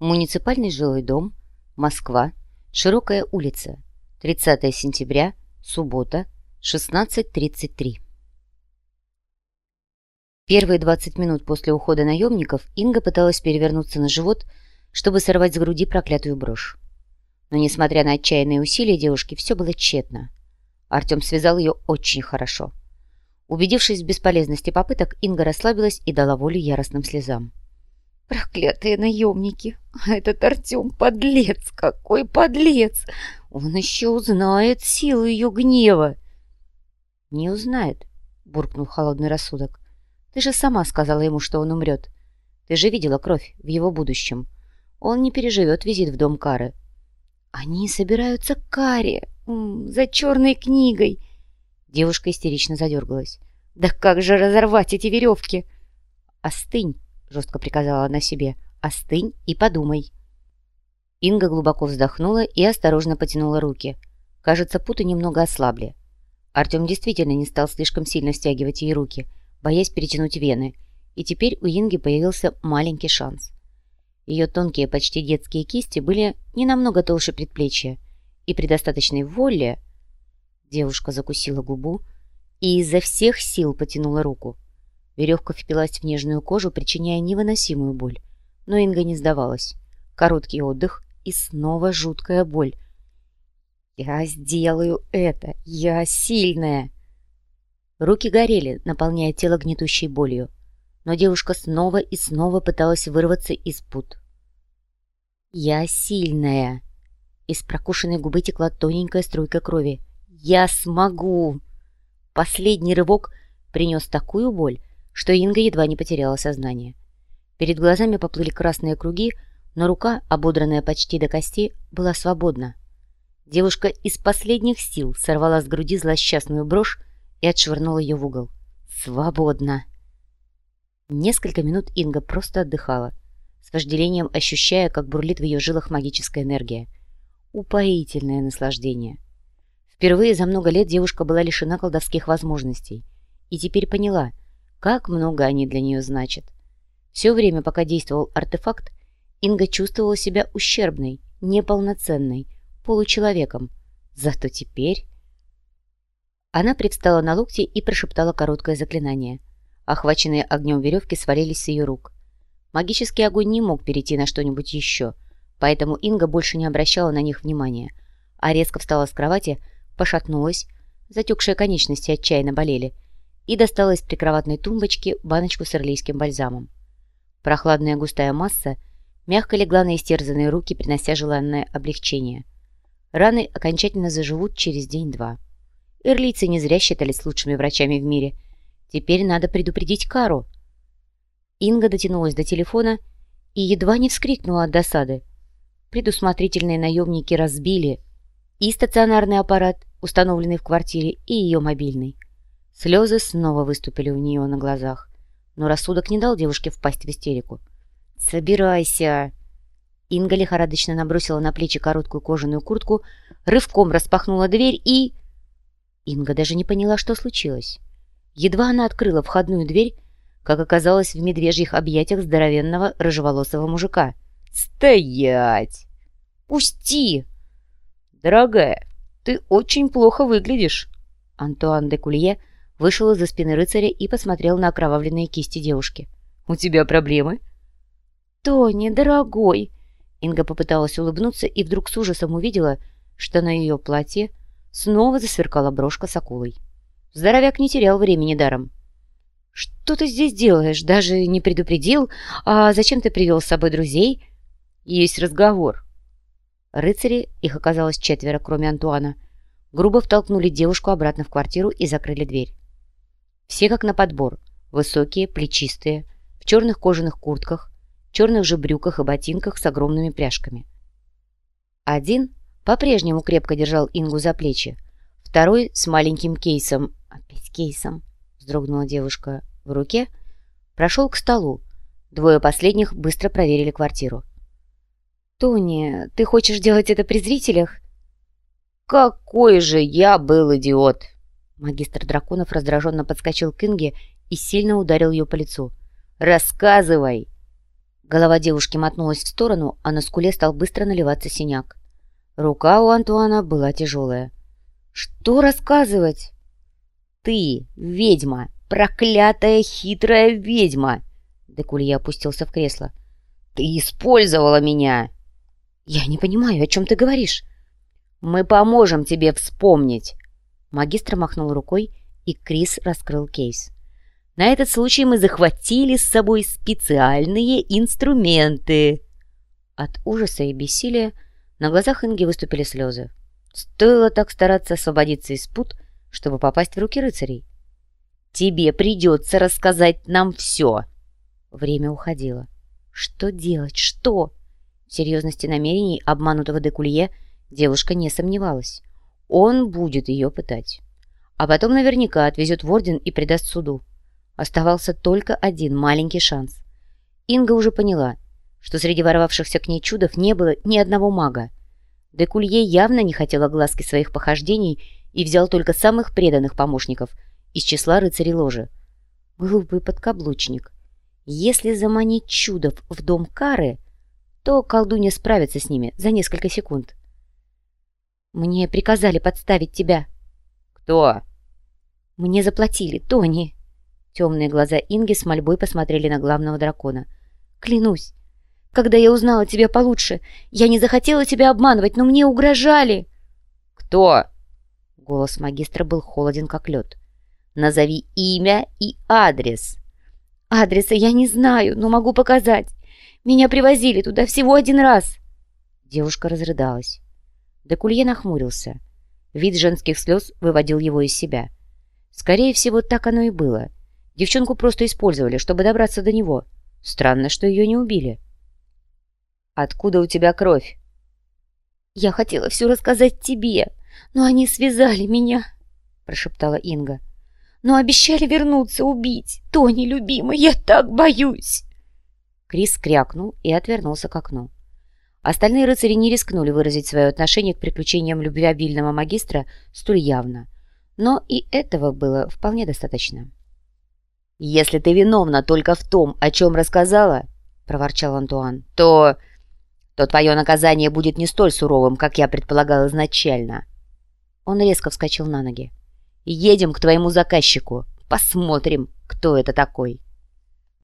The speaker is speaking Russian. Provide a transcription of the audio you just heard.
Муниципальный жилой дом, Москва, Широкая улица, 30 сентября, суббота, 16.33. Первые 20 минут после ухода наемников Инга пыталась перевернуться на живот, чтобы сорвать с груди проклятую брошь. Но, несмотря на отчаянные усилия девушки, все было тщетно. Артем связал ее очень хорошо. Убедившись в бесполезности попыток, Инга расслабилась и дала волю яростным слезам. Проклятые наемники! Этот Артем подлец! Какой подлец! Он еще узнает силу ее гнева!» «Не узнает», — буркнул холодный рассудок. «Ты же сама сказала ему, что он умрет. Ты же видела кровь в его будущем. Он не переживет визит в дом Кары». «Они собираются к Каре! За черной книгой!» Девушка истерично задергалась. «Да как же разорвать эти веревки?» «Остынь!» — жестко приказала она себе. «Остынь и подумай». Инга глубоко вздохнула и осторожно потянула руки. Кажется, путы немного ослабли. Артем действительно не стал слишком сильно стягивать ей руки, боясь перетянуть вены, и теперь у Инги появился маленький шанс. Ее тонкие, почти детские кисти были не намного толще предплечья, и при достаточной воле девушка закусила губу и изо всех сил потянула руку. Веревка впилась в нежную кожу, причиняя невыносимую боль. Но Инга не сдавалась. Короткий отдых и снова жуткая боль. «Я сделаю это! Я сильная!» Руки горели, наполняя тело гнетущей болью. Но девушка снова и снова пыталась вырваться из пут. «Я сильная!» Из прокушенной губы текла тоненькая струйка крови. «Я смогу!» Последний рывок принес такую боль, что Инга едва не потеряла сознание. Перед глазами поплыли красные круги, но рука, ободранная почти до кости, была свободна. Девушка из последних сил сорвала с груди злосчастную брошь и отшвырнула ее в угол. «Свободно!» Несколько минут Инга просто отдыхала, с вожделением ощущая, как бурлит в ее жилах магическая энергия. Упоительное наслаждение. Впервые за много лет девушка была лишена колдовских возможностей и теперь поняла — как много они для нее значат. Все время, пока действовал артефакт, Инга чувствовала себя ущербной, неполноценной, получеловеком. Зато теперь... Она привстала на локти и прошептала короткое заклинание. Охваченные огнем веревки свалились с ее рук. Магический огонь не мог перейти на что-нибудь еще, поэтому Инга больше не обращала на них внимания, а резко встала с кровати, пошатнулась, затекшие конечности отчаянно болели — и достала из прикроватной тумбочки баночку с ирлийским бальзамом. Прохладная густая масса мягко легла на истерзанные руки, принося желанное облегчение. Раны окончательно заживут через день-два. Ирлийцы не зря считались лучшими врачами в мире. Теперь надо предупредить Кару. Инга дотянулась до телефона и едва не вскрикнула от досады. Предусмотрительные наемники разбили и стационарный аппарат, установленный в квартире, и ее мобильный. Слезы снова выступили у нее на глазах, но рассудок не дал девушке впасть в истерику. «Собирайся!» Инга лихорадочно набросила на плечи короткую кожаную куртку, рывком распахнула дверь и... Инга даже не поняла, что случилось. Едва она открыла входную дверь, как оказалось в медвежьих объятиях здоровенного рыжеволосого мужика. «Стоять! Пусти!» «Дорогая, ты очень плохо выглядишь!» Антуан де Кулье вышел из-за спины рыцаря и посмотрел на окровавленные кисти девушки. «У тебя проблемы?» «Тони, дорогой!» Инга попыталась улыбнуться и вдруг с ужасом увидела, что на ее платье снова засверкала брошка с акулой. Здоровяк не терял времени даром. «Что ты здесь делаешь? Даже не предупредил? А зачем ты привел с собой друзей?» «Есть разговор». Рыцари, их оказалось четверо, кроме Антуана, грубо втолкнули девушку обратно в квартиру и закрыли дверь. Все как на подбор. Высокие, плечистые, в черных кожаных куртках, черных же брюках и ботинках с огромными пряжками. Один по-прежнему крепко держал Ингу за плечи, второй с маленьким кейсом, опять кейсом, вздрогнула девушка в руке, прошел к столу. Двое последних быстро проверили квартиру. «Тони, ты хочешь делать это при зрителях?» «Какой же я был идиот!» Магистр драконов раздраженно подскочил к Инге и сильно ударил ее по лицу. «Рассказывай!» Голова девушки мотнулась в сторону, а на скуле стал быстро наливаться синяк. Рука у Антуана была тяжелая. «Что рассказывать?» «Ты, ведьма, проклятая хитрая ведьма!» Декулье опустился в кресло. «Ты использовала меня!» «Я не понимаю, о чем ты говоришь?» «Мы поможем тебе вспомнить!» Магистр махнул рукой, и Крис раскрыл кейс. «На этот случай мы захватили с собой специальные инструменты!» От ужаса и бессилия на глазах Инги выступили слезы. Стоило так стараться освободиться из пут, чтобы попасть в руки рыцарей. «Тебе придется рассказать нам все!» Время уходило. «Что делать? Что?» В серьезности намерений обманутого Декулье девушка не сомневалась. Он будет ее пытать. А потом наверняка отвезет в Орден и предаст суду. Оставался только один маленький шанс. Инга уже поняла, что среди ворвавшихся к ней чудов не было ни одного мага. Декулье явно не хотел огласки своих похождений и взял только самых преданных помощников из числа рыцарей ложи. Глупый подкаблучник. Если заманить чудов в дом Кары, то колдунья справится с ними за несколько секунд. «Мне приказали подставить тебя». «Кто?» «Мне заплатили, Тони». Темные глаза Инги с мольбой посмотрели на главного дракона. «Клянусь, когда я узнала тебя получше, я не захотела тебя обманывать, но мне угрожали». «Кто?» Голос магистра был холоден, как лед. «Назови имя и адрес». «Адреса я не знаю, но могу показать. Меня привозили туда всего один раз». Девушка разрыдалась. Декулье нахмурился. Вид женских слез выводил его из себя. Скорее всего, так оно и было. Девчонку просто использовали, чтобы добраться до него. Странно, что ее не убили. «Откуда у тебя кровь?» «Я хотела все рассказать тебе, но они связали меня», — прошептала Инга. «Но обещали вернуться, убить. Тони, любимый, я так боюсь!» Крис крякнул и отвернулся к окну. Остальные рыцари не рискнули выразить свое отношение к приключениям любвеобильного магистра столь явно. Но и этого было вполне достаточно. «Если ты виновна только в том, о чем рассказала, — проворчал Антуан, — то... то твое наказание будет не столь суровым, как я предполагал изначально». Он резко вскочил на ноги. «Едем к твоему заказчику. Посмотрим, кто это такой».